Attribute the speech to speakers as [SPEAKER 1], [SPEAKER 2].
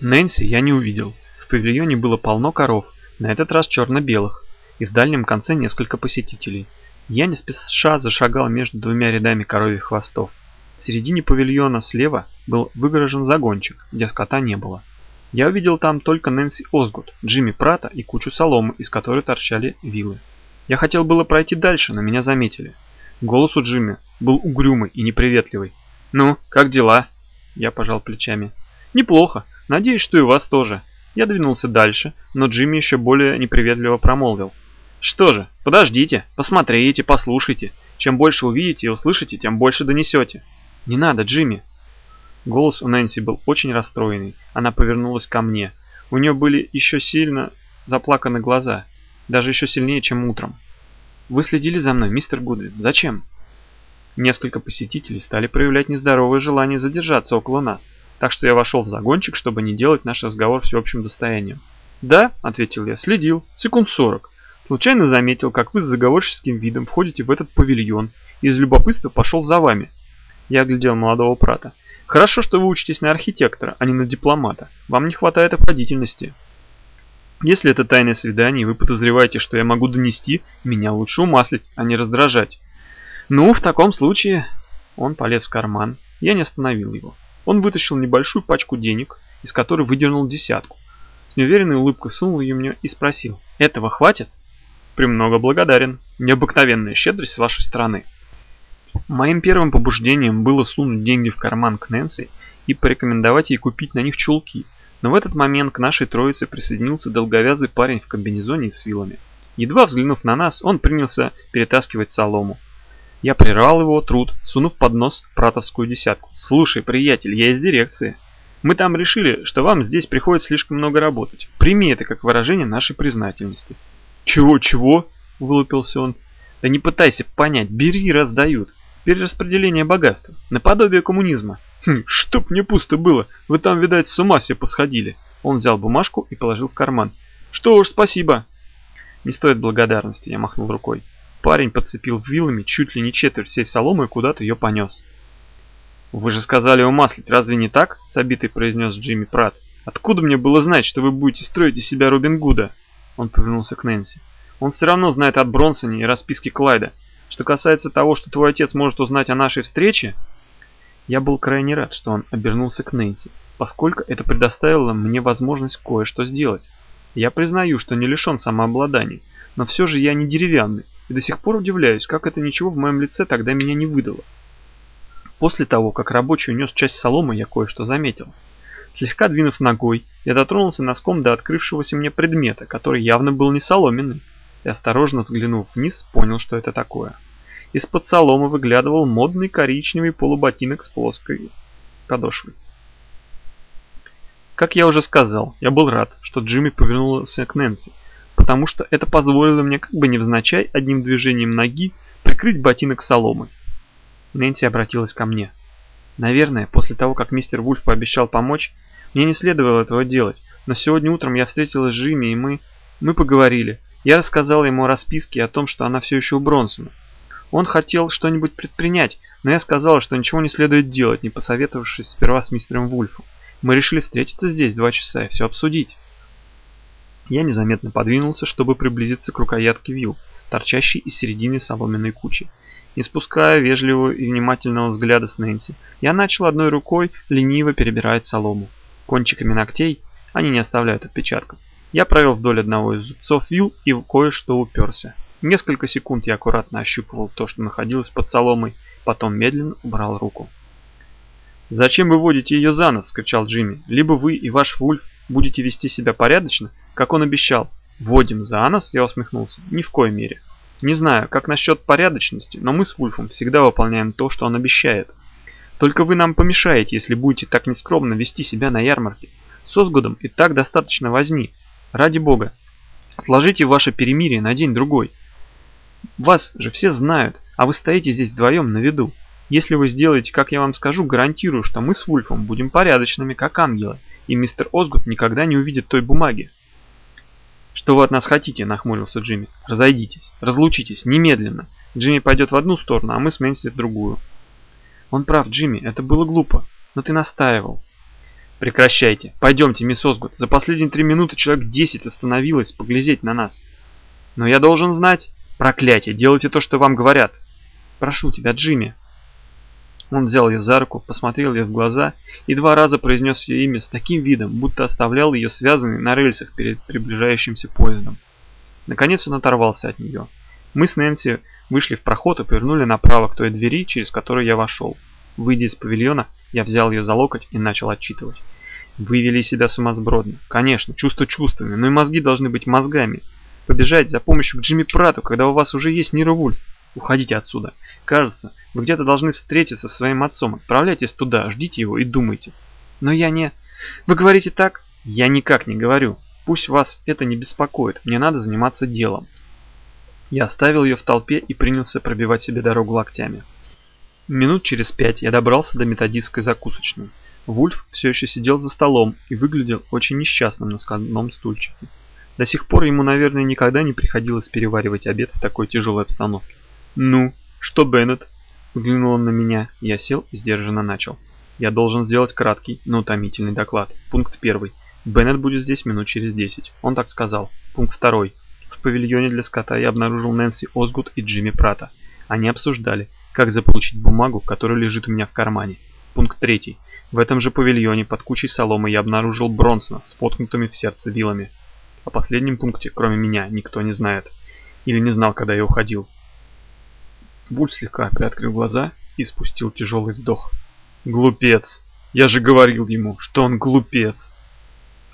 [SPEAKER 1] Нэнси я не увидел. В павильоне было полно коров, на этот раз черно-белых, и в дальнем конце несколько посетителей. Я не спеша зашагал между двумя рядами коровьих хвостов. В середине павильона слева был выгорожен загончик, где скота не было. Я увидел там только Нэнси Озгуд, Джимми Прата и кучу соломы, из которой торчали вилы. Я хотел было пройти дальше, но меня заметили. Голос у Джимми был угрюмый и неприветливый. «Ну, как дела?» Я пожал плечами. «Неплохо. Надеюсь, что и вас тоже». Я двинулся дальше, но Джимми еще более неприветливо промолвил. «Что же, подождите, посмотрите, послушайте. Чем больше увидите и услышите, тем больше донесете». «Не надо, Джимми». Голос у Нэнси был очень расстроенный. Она повернулась ко мне. У нее были еще сильно заплаканы глаза. Даже еще сильнее, чем утром. «Вы следили за мной, мистер Гудвин. Зачем?» Несколько посетителей стали проявлять нездоровое желание задержаться около нас, так что я вошел в загончик, чтобы не делать наш разговор всеобщим достоянием. «Да», — ответил я, — «следил. Секунд сорок. Случайно заметил, как вы с заговорческим видом входите в этот павильон, и из любопытства пошел за вами». Я оглядел молодого прата. «Хорошо, что вы учитесь на архитектора, а не на дипломата. Вам не хватает обходительности». Если это тайное свидание, и вы подозреваете, что я могу донести, меня лучше умаслить, а не раздражать. Ну, в таком случае... Он полез в карман. Я не остановил его. Он вытащил небольшую пачку денег, из которой выдернул десятку. С неуверенной улыбкой сунул ее мне и спросил. Этого хватит? Премного благодарен. Необыкновенная щедрость с вашей стороны. Моим первым побуждением было сунуть деньги в карман к Нэнси и порекомендовать ей купить на них чулки. Но в этот момент к нашей троице присоединился долговязый парень в комбинезоне и с вилами. Едва взглянув на нас, он принялся перетаскивать солому. Я прервал его труд, сунув под нос пратовскую десятку. «Слушай, приятель, я из дирекции. Мы там решили, что вам здесь приходится слишком много работать. Прими это как выражение нашей признательности». «Чего-чего?» – вылупился он. «Да не пытайся понять, бери, раздают. Перераспределение богатства. Наподобие коммунизма». Хм, «Чтоб не пусто было, вы там, видать, с ума все посходили». Он взял бумажку и положил в карман. «Что уж, спасибо». «Не стоит благодарности», я махнул рукой. Парень подцепил вилами чуть ли не четверть всей соломы и куда-то ее понес. «Вы же сказали умаслить, разве не так?» – с обитой произнес Джимми Пратт. «Откуда мне было знать, что вы будете строить из себя Робин Гуда?» Он повернулся к Нэнси. «Он все равно знает от Бронсоне и расписки Клайда. Что касается того, что твой отец может узнать о нашей встрече...» Я был крайне рад, что он обернулся к Нэнси, поскольку это предоставило мне возможность кое-что сделать. Я признаю, что не лишен самообладания, но все же я не деревянный, и до сих пор удивляюсь, как это ничего в моем лице тогда меня не выдало. После того, как рабочий унес часть соломы, я кое-что заметил. Слегка двинув ногой, я дотронулся носком до открывшегося мне предмета, который явно был не соломенный, и осторожно взглянув вниз, понял, что это такое. Из-под соломы выглядывал модный коричневый полуботинок с плоской подошвой. Как я уже сказал, я был рад, что Джимми повернулся к Нэнси, потому что это позволило мне как бы невзначай одним движением ноги прикрыть ботинок соломы. Нэнси обратилась ко мне. Наверное, после того, как мистер Вульф пообещал помочь, мне не следовало этого делать, но сегодня утром я встретилась с Джимми, и мы... мы поговорили. Я рассказал ему о расписке и о том, что она все еще у Бронсона. Он хотел что-нибудь предпринять, но я сказала, что ничего не следует делать, не посоветовавшись сперва с мистером Вульфом. Мы решили встретиться здесь два часа и все обсудить. Я незаметно подвинулся, чтобы приблизиться к рукоятке вил, торчащей из середины соломенной кучи. Не спуская вежливого и внимательного взгляда с Нэнси, я начал одной рукой лениво перебирать солому. Кончиками ногтей они не оставляют отпечатков. Я провел вдоль одного из зубцов вил и кое-что уперся. Несколько секунд я аккуратно ощупывал то, что находилось под соломой, потом медленно убрал руку. «Зачем вы водите ее за нос?» – кричал Джимми. «Либо вы и ваш Вульф будете вести себя порядочно, как он обещал. Вводим за нос, я усмехнулся. Ни в коей мере. Не знаю, как насчет порядочности, но мы с Вульфом всегда выполняем то, что он обещает. Только вы нам помешаете, если будете так нескромно вести себя на ярмарке. С Озгудом и так достаточно возни. Ради бога, отложите ваше перемирие на день-другой. Вас же все знают, а вы стоите здесь вдвоем на виду. Если вы сделаете, как я вам скажу, гарантирую, что мы с Вульфом будем порядочными, как ангелы и мистер Озгуд никогда не увидит той бумаги. «Что вы от нас хотите?» – нахмурился Джимми. «Разойдитесь, разлучитесь, немедленно. Джимми пойдет в одну сторону, а мы с Мэнси в другую». «Он прав, Джимми, это было глупо, но ты настаивал». Прекращайте. Пойдемте, мисс Озгуд. За последние три минуты человек десять остановилось поглядеть на нас. Но я должен знать. Проклятие, делайте то, что вам говорят. Прошу тебя, Джимми. Он взял ее за руку, посмотрел ей в глаза и два раза произнес ее имя с таким видом, будто оставлял ее связанной на рельсах перед приближающимся поездом. Наконец он оторвался от нее. Мы с Нэнси вышли в проход и повернули направо к той двери, через которую я вошел. Выйдя из павильона, я взял ее за локоть и начал отчитывать. Вы вели себя сумасбродно. Конечно, чувства чувствами, но и мозги должны быть мозгами. Побежать за помощью к Джимми Прату, когда у вас уже есть Ниро Вульф. Уходите отсюда. Кажется, вы где-то должны встретиться со своим отцом. Отправляйтесь туда, ждите его и думайте. Но я не... Вы говорите так? Я никак не говорю. Пусть вас это не беспокоит. Мне надо заниматься делом. Я оставил ее в толпе и принялся пробивать себе дорогу локтями. Минут через пять я добрался до методистской закусочной. Вульф все еще сидел за столом и выглядел очень несчастным на складном стульчике. До сих пор ему, наверное, никогда не приходилось переваривать обед в такой тяжелой обстановке. «Ну, что, Беннет?» Взглянул он на меня. Я сел и сдержанно начал. Я должен сделать краткий, но утомительный доклад. Пункт первый. Беннет будет здесь минут через десять. Он так сказал. Пункт второй. В павильоне для скота я обнаружил Нэнси Озгуд и Джимми Прата. Они обсуждали, как заполучить бумагу, которая лежит у меня в кармане. Пункт третий. В этом же павильоне под кучей соломы я обнаружил Бронсона с воткнутыми в сердце вилами. О последнем пункте, кроме меня, никто не знает. Или не знал, когда я уходил. Вульф слегка приоткрыл глаза и спустил тяжелый вздох. «Глупец! Я же говорил ему, что он глупец!»